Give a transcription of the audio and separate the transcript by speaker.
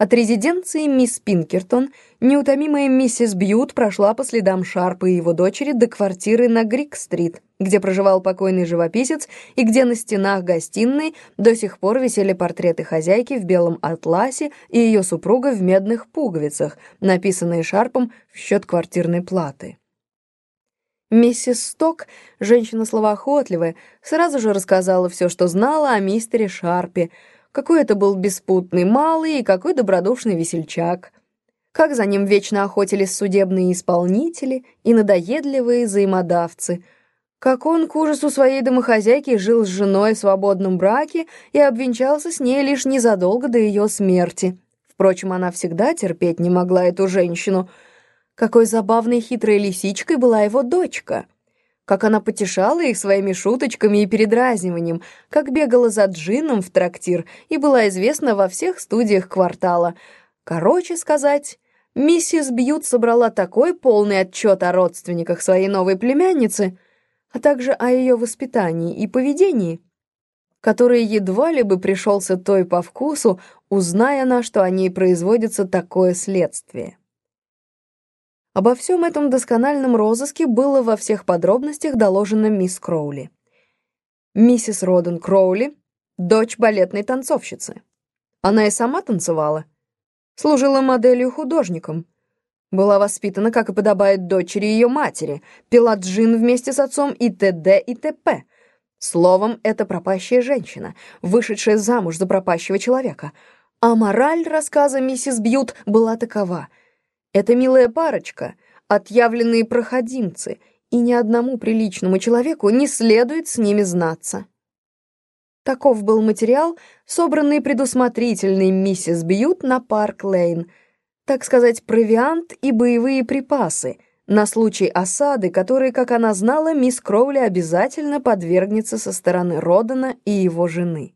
Speaker 1: От резиденции мисс Пинкертон неутомимая миссис Бьют прошла по следам Шарпа и его дочери до квартиры на Грик-стрит, где проживал покойный живописец и где на стенах гостиной до сих пор висели портреты хозяйки в белом атласе и ее супруга в медных пуговицах, написанные Шарпом в счет квартирной платы. Миссис Сток, женщина словоохотливая, сразу же рассказала все, что знала о мистере Шарпе — какой это был беспутный малый и какой добродушный весельчак. Как за ним вечно охотились судебные исполнители и надоедливые взаимодавцы. Как он, к ужасу своей домохозяйки, жил с женой в свободном браке и обвенчался с ней лишь незадолго до ее смерти. Впрочем, она всегда терпеть не могла эту женщину. Какой забавной хитрой лисичкой была его дочка — как она потешала их своими шуточками и передразниванием, как бегала за джином в трактир и была известна во всех студиях квартала. Короче сказать, миссис Бьют собрала такой полный отчет о родственниках своей новой племянницы, а также о ее воспитании и поведении, который едва ли бы пришелся той по вкусу, узная она, что о ней производится такое следствие. Обо всем этом доскональном розыске было во всех подробностях доложено мисс Кроули. Миссис Роден Кроули — дочь балетной танцовщицы. Она и сама танцевала. Служила моделью художником. Была воспитана, как и подобает дочери ее матери, пила джин вместе с отцом и т.д. и т.п. Словом, это пропащая женщина, вышедшая замуж за пропащего человека. А мораль рассказа миссис Бьют была такова — это милая парочка, отъявленные проходимцы, и ни одному приличному человеку не следует с ними знаться. Таков был материал, собранный предусмотрительной миссис Бьют на Парк-Лейн, так сказать, провиант и боевые припасы на случай осады, которой, как она знала, мисс Кроули обязательно подвергнется со стороны Родона и его жены.